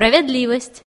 справедливость.